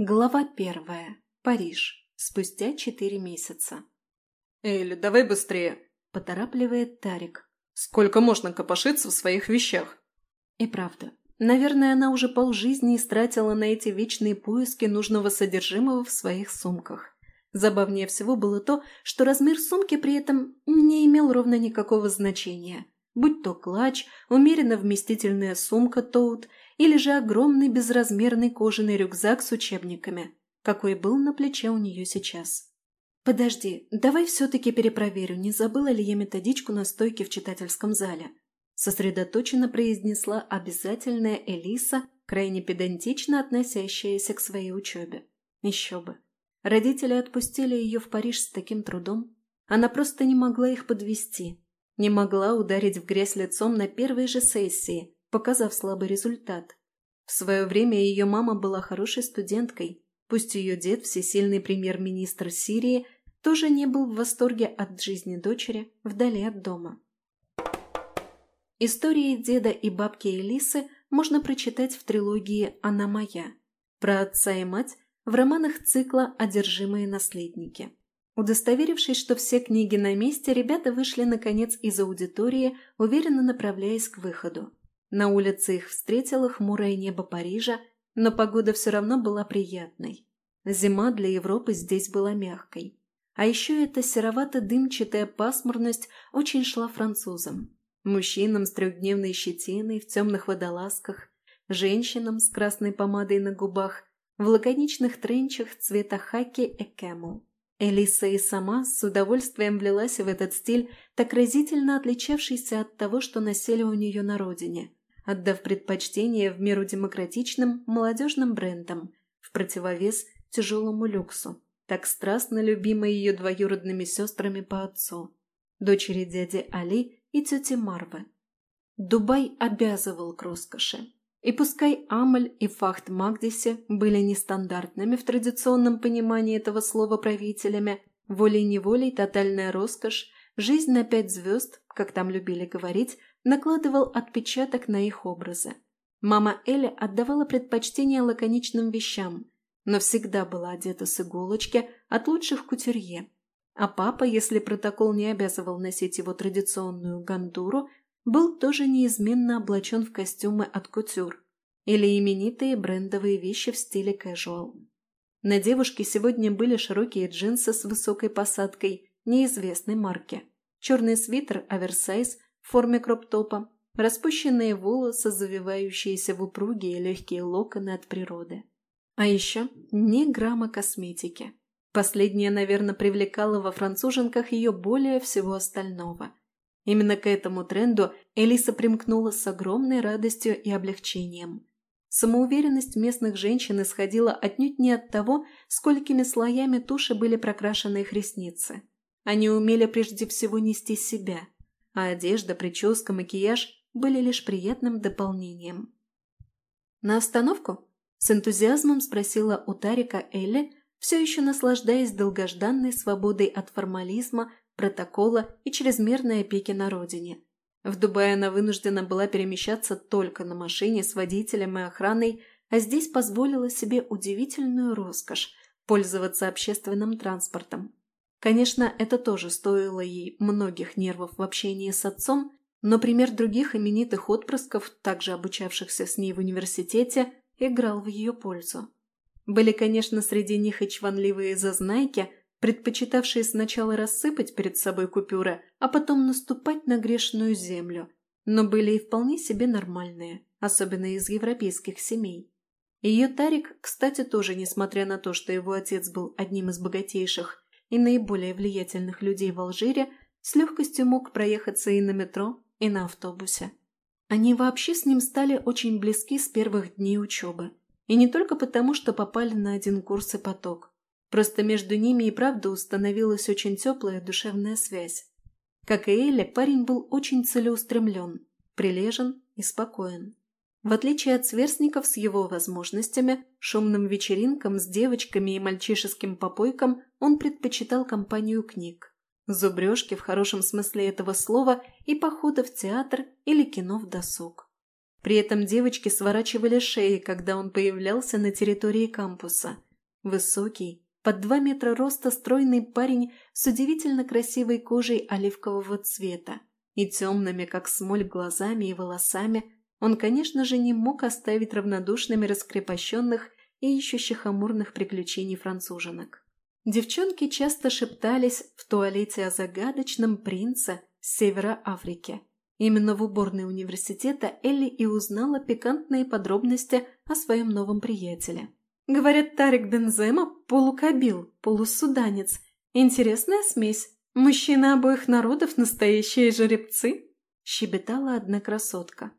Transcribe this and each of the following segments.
Глава первая. Париж. Спустя четыре месяца. «Элли, давай быстрее!» – поторапливает Тарик. «Сколько можно копошиться в своих вещах?» И правда, наверное, она уже полжизни истратила на эти вечные поиски нужного содержимого в своих сумках. Забавнее всего было то, что размер сумки при этом не имел ровно никакого значения. Будь то клатч, умеренно вместительная сумка Тоут или же огромный безразмерный кожаный рюкзак с учебниками, какой был на плече у нее сейчас. «Подожди, давай все-таки перепроверю, не забыла ли я методичку на стойке в читательском зале?» Сосредоточенно произнесла обязательная Элиса, крайне педантично относящаяся к своей учебе. Еще бы. Родители отпустили ее в Париж с таким трудом. Она просто не могла их подвести, не могла ударить в грязь лицом на первой же сессии, показав слабый результат. В свое время ее мама была хорошей студенткой, пусть ее дед, всесильный премьер-министр Сирии, тоже не был в восторге от жизни дочери вдали от дома. Истории деда и бабки Элисы можно прочитать в трилогии «Она моя», про отца и мать в романах цикла «Одержимые наследники». Удостоверившись, что все книги на месте, ребята вышли, наконец, из аудитории, уверенно направляясь к выходу. На улице их встретило хмурое небо Парижа, но погода все равно была приятной. Зима для Европы здесь была мягкой. А еще эта серовато-дымчатая пасмурность очень шла французам. Мужчинам с трехдневной щетиной в темных водолазках, женщинам с красной помадой на губах, в лаконичных тренчах цвета хаки и кэмл. Элиса и сама с удовольствием влилась в этот стиль, так разительно отличавшийся от того, что носили у нее на родине – отдав предпочтение в меру демократичным молодежным брендам, в противовес тяжелому люксу, так страстно любимой ее двоюродными сестрами по отцу, дочери дяди Али и тети Марвы. Дубай обязывал к роскоши. И пускай Амаль и Фахт Магдиси были нестандартными в традиционном понимании этого слова правителями, волей-неволей тотальная роскошь, жизнь на пять звезд, как там любили говорить, накладывал отпечаток на их образы. Мама Эля отдавала предпочтение лаконичным вещам, но всегда была одета с иголочки от лучших кутюрье. А папа, если протокол не обязывал носить его традиционную гандуру, был тоже неизменно облачен в костюмы от кутюр или именитые брендовые вещи в стиле casual. На девушке сегодня были широкие джинсы с высокой посадкой неизвестной марки, черный свитер оверсайз в форме кроп-топа, распущенные волосы, завивающиеся в упругие легкие локоны от природы. А еще ни грамма косметики. Последняя, наверное, привлекала во француженках ее более всего остального. Именно к этому тренду Элиса примкнула с огромной радостью и облегчением. Самоуверенность местных женщин исходила отнюдь не от того, сколькими слоями туши были прокрашены их ресницы. Они умели прежде всего нести себя – а одежда, прическа, макияж были лишь приятным дополнением. «На остановку?» – с энтузиазмом спросила у Тарика Элли, все еще наслаждаясь долгожданной свободой от формализма, протокола и чрезмерной опеки на родине. В Дубае она вынуждена была перемещаться только на машине с водителем и охраной, а здесь позволила себе удивительную роскошь – пользоваться общественным транспортом. Конечно, это тоже стоило ей многих нервов в общении с отцом, но пример других именитых отпрысков, также обучавшихся с ней в университете, играл в ее пользу. Были, конечно, среди них и чванливые зазнайки, предпочитавшие сначала рассыпать перед собой купюры, а потом наступать на грешную землю, но были и вполне себе нормальные, особенно из европейских семей. Ее Тарик, кстати, тоже, несмотря на то, что его отец был одним из богатейших и наиболее влиятельных людей в Алжире, с легкостью мог проехаться и на метро, и на автобусе. Они вообще с ним стали очень близки с первых дней учебы. И не только потому, что попали на один курс и поток. Просто между ними и правда установилась очень теплая душевная связь. Как и Эля, парень был очень целеустремлен, прилежен и спокоен. В отличие от сверстников с его возможностями, шумным вечеринкам с девочками и мальчишеским попойкам он предпочитал компанию книг. Зубрежки в хорошем смысле этого слова и походы в театр или кино в досуг. При этом девочки сворачивали шеи, когда он появлялся на территории кампуса, Высокий, под два метра роста стройный парень с удивительно красивой кожей оливкового цвета и темными, как смоль, глазами и волосами, он, конечно же, не мог оставить равнодушными раскрепощенных и ищущих амурных приключений француженок. Девчонки часто шептались в туалете о загадочном принце с севера Африки. Именно в уборной университета Элли и узнала пикантные подробности о своем новом приятеле. Говорят, Тарик Бензема – полукабил, полусуданец. Интересная смесь. Мужчины обоих народов – настоящие жеребцы. Щебетала одна красотка.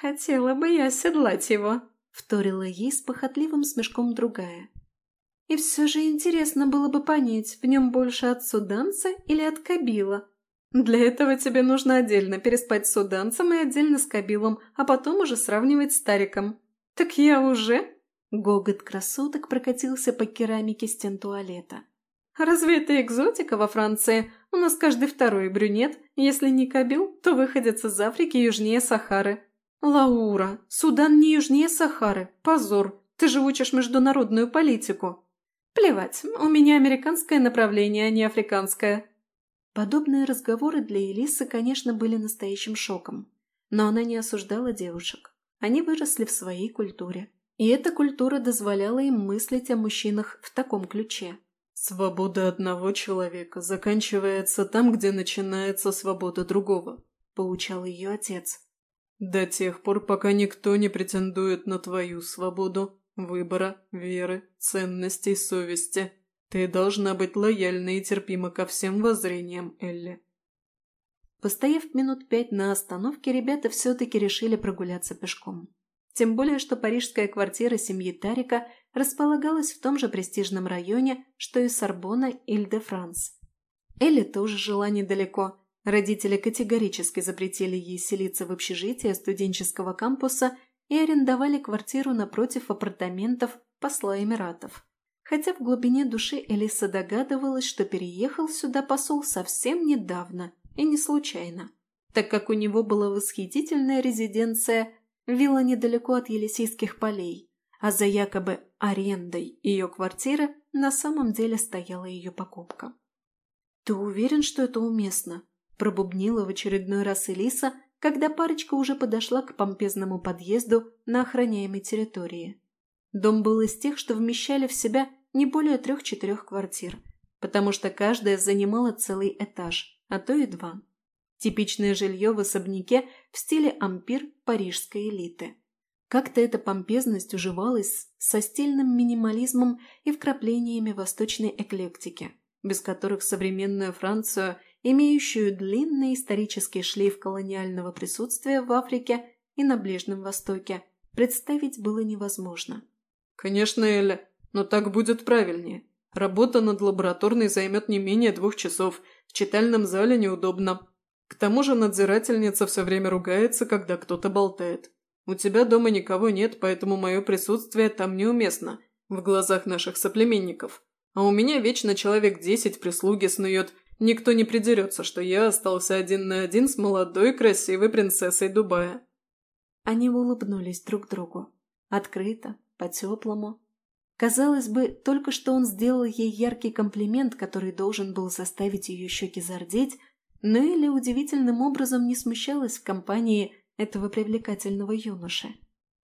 «Хотела бы я седлать его», – вторила ей с похотливым смешком другая. И все же интересно было бы понять, в нем больше от суданца или от кабила. Для этого тебе нужно отдельно переспать с суданцем и отдельно с кабилом, а потом уже сравнивать с стариком. Так я уже... Гогот красоток прокатился по керамике стен туалета. «Разве это экзотика во Франции? У нас каждый второй брюнет. Если не кабил, то выходец из Африки южнее Сахары». «Лаура, Судан не южнее Сахары. Позор. Ты же учишь международную политику». «Плевать, у меня американское направление, а не африканское». Подобные разговоры для Элисы, конечно, были настоящим шоком. Но она не осуждала девушек. Они выросли в своей культуре. И эта культура дозволяла им мыслить о мужчинах в таком ключе. «Свобода одного человека заканчивается там, где начинается свобода другого», – поучал ее отец. «До тех пор, пока никто не претендует на твою свободу, выбора, веры, ценностей, совести. Ты должна быть лояльна и терпима ко всем воззрениям, Элли. Постояв минут пять на остановке, ребята все-таки решили прогуляться пешком. Тем более, что парижская квартира семьи Тарика располагалась в том же престижном районе, что и Сорбона Иль-де-Франс. Элли тоже жила недалеко. Родители категорически запретили ей селиться в общежитие студенческого кампуса и арендовали квартиру напротив апартаментов посла Эмиратов. Хотя в глубине души Элиса догадывалась, что переехал сюда посол совсем недавно и не случайно, так как у него была восхитительная резиденция, вилла недалеко от Елисейских полей, а за якобы арендой ее квартиры на самом деле стояла ее покупка. «Ты уверен, что это уместно?» – пробубнила в очередной раз Элиса – когда парочка уже подошла к помпезному подъезду на охраняемой территории. Дом был из тех, что вмещали в себя не более трех-четырех квартир, потому что каждая занимала целый этаж, а то и два. Типичное жилье в особняке в стиле ампир парижской элиты. Как-то эта помпезность уживалась со стильным минимализмом и вкраплениями восточной эклектики, без которых современную Францию имеющую длинный исторический шлейф колониального присутствия в Африке и на Ближнем Востоке, представить было невозможно. «Конечно, Эля, но так будет правильнее. Работа над лабораторной займет не менее двух часов, в читальном зале неудобно. К тому же надзирательница все время ругается, когда кто-то болтает. У тебя дома никого нет, поэтому мое присутствие там неуместно, в глазах наших соплеменников. А у меня вечно человек десять прислуги снует – Никто не придерется, что я остался один на один с молодой красивой принцессой Дубая». Они улыбнулись друг другу. Открыто, по-теплому. Казалось бы, только что он сделал ей яркий комплимент, который должен был заставить ее щеки зардеть, но Элли удивительным образом не смущалась в компании этого привлекательного юноши.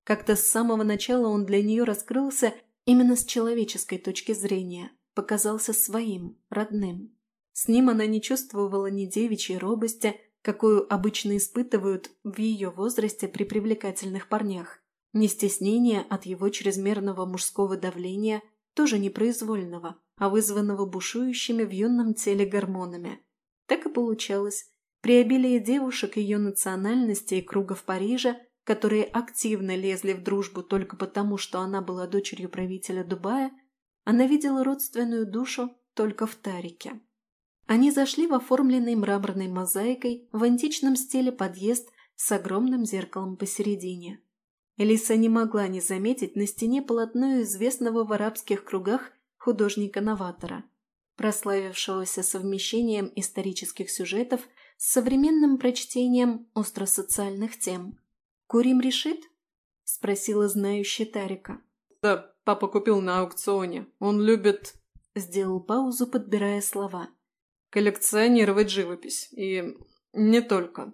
Как-то с самого начала он для нее раскрылся именно с человеческой точки зрения, показался своим, родным. С ним она не чувствовала ни девичьей робости, какую обычно испытывают в ее возрасте при привлекательных парнях, ни стеснения от его чрезмерного мужского давления, тоже непроизвольного, а вызванного бушующими в юном теле гормонами. Так и получалось. При обилии девушек ее национальности и кругов Парижа, которые активно лезли в дружбу только потому, что она была дочерью правителя Дубая, она видела родственную душу только в Тарике. Они зашли в оформленный мраморной мозаикой в античном стиле подъезд с огромным зеркалом посередине. Элиса не могла не заметить на стене полотно известного в арабских кругах художника-новатора, прославившегося совмещением исторических сюжетов с современным прочтением остросоциальных тем. «Курим решит?» – спросила знающая Тарика. «Да, папа купил на аукционе. Он любит...» Сделал паузу, подбирая слова. «Коллекционировать живопись. И не только».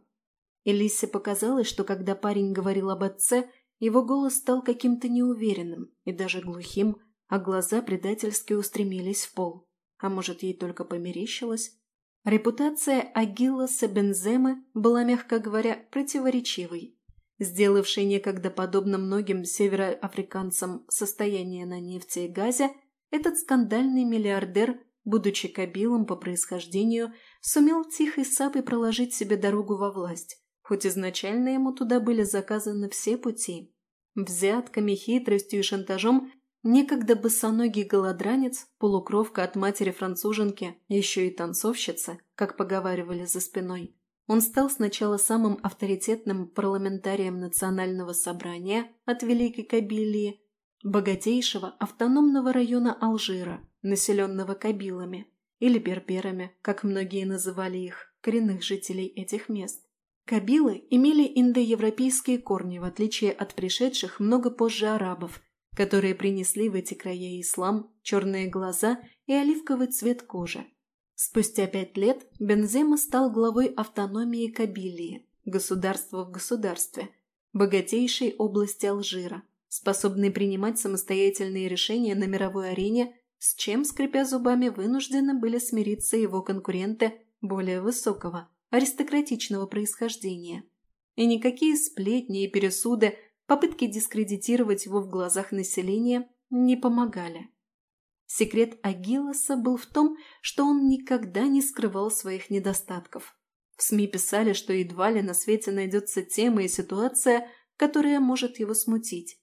Элисе показалось, что когда парень говорил об отце, его голос стал каким-то неуверенным и даже глухим, а глаза предательски устремились в пол. А может, ей только померещилось? Репутация Агиласа Бенземы была, мягко говоря, противоречивой. Сделавший некогда подобно многим североафриканцам состояние на нефти и газе, этот скандальный миллиардер, будучи кабилом по происхождению, сумел тихой сапой проложить себе дорогу во власть, хоть изначально ему туда были заказаны все пути. Взятками, хитростью и шантажом некогда босоногий голодранец, полукровка от матери-француженки, еще и танцовщица, как поговаривали за спиной. Он стал сначала самым авторитетным парламентарием национального собрания от Великой Кабилии, богатейшего автономного района Алжира, населенного кабилами, или берберами, как многие называли их, коренных жителей этих мест. Кабилы имели индоевропейские корни, в отличие от пришедших много позже арабов, которые принесли в эти края ислам, черные глаза и оливковый цвет кожи. Спустя пять лет Бензема стал главой автономии Кабилии, государства в государстве, богатейшей области Алжира, способной принимать самостоятельные решения на мировой арене, с чем, скрипя зубами, вынуждены были смириться его конкуренты более высокого – аристократичного происхождения. И никакие сплетни и пересуды, попытки дискредитировать его в глазах населения не помогали. Секрет Агилоса был в том, что он никогда не скрывал своих недостатков. В СМИ писали, что едва ли на свете найдется тема и ситуация, которая может его смутить.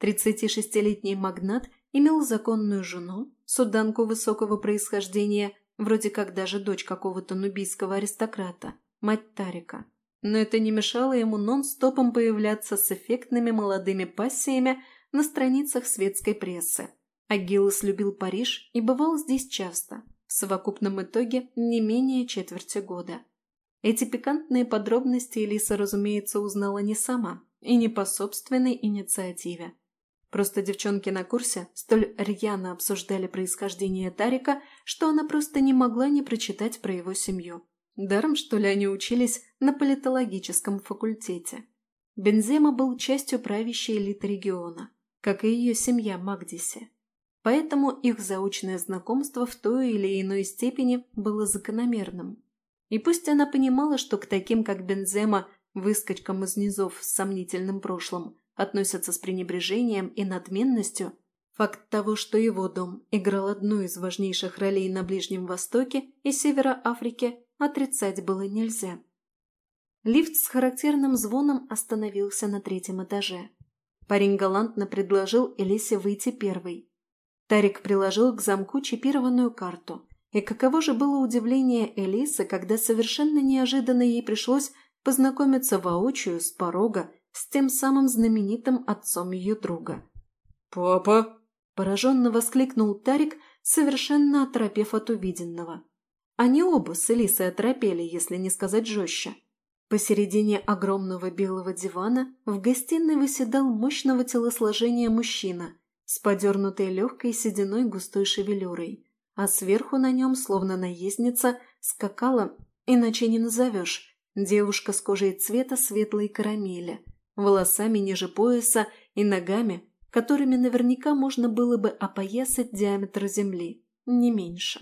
36-летний магнат имел законную жену, суданку высокого происхождения, Вроде как даже дочь какого-то нубийского аристократа, мать Тарика. Но это не мешало ему нон-стопом появляться с эффектными молодыми пассиями на страницах светской прессы. Агилос любил Париж и бывал здесь часто, в совокупном итоге не менее четверти года. Эти пикантные подробности Элиса, разумеется, узнала не сама и не по собственной инициативе. Просто девчонки на курсе столь рьяно обсуждали происхождение Тарика, что она просто не могла не прочитать про его семью. Даром, что ли, они учились на политологическом факультете. Бензема был частью правящей элиты региона, как и ее семья Магдиси. Поэтому их заочное знакомство в той или иной степени было закономерным. И пусть она понимала, что к таким, как Бензема, выскочкам из низов с сомнительным прошлым, относятся с пренебрежением и надменностью, факт того, что его дом играл одну из важнейших ролей на Ближнем Востоке и Севера Африки, отрицать было нельзя. Лифт с характерным звоном остановился на третьем этаже. Парень галантно предложил Элисе выйти первой. Тарик приложил к замку чипированную карту. И каково же было удивление Элисы, когда совершенно неожиданно ей пришлось познакомиться воочию с порога с тем самым знаменитым отцом ее друга. «Папа!» – пораженно воскликнул Тарик, совершенно оторопев от увиденного. Они оба с Элисой оторопели, если не сказать жестче. Посередине огромного белого дивана в гостиной выседал мощного телосложения мужчина с подернутой легкой сединой густой шевелюрой, а сверху на нем, словно наездница, скакала, иначе не назовешь, девушка с кожей цвета светлой карамели – волосами ниже пояса и ногами, которыми наверняка можно было бы опоясать диаметр земли, не меньше.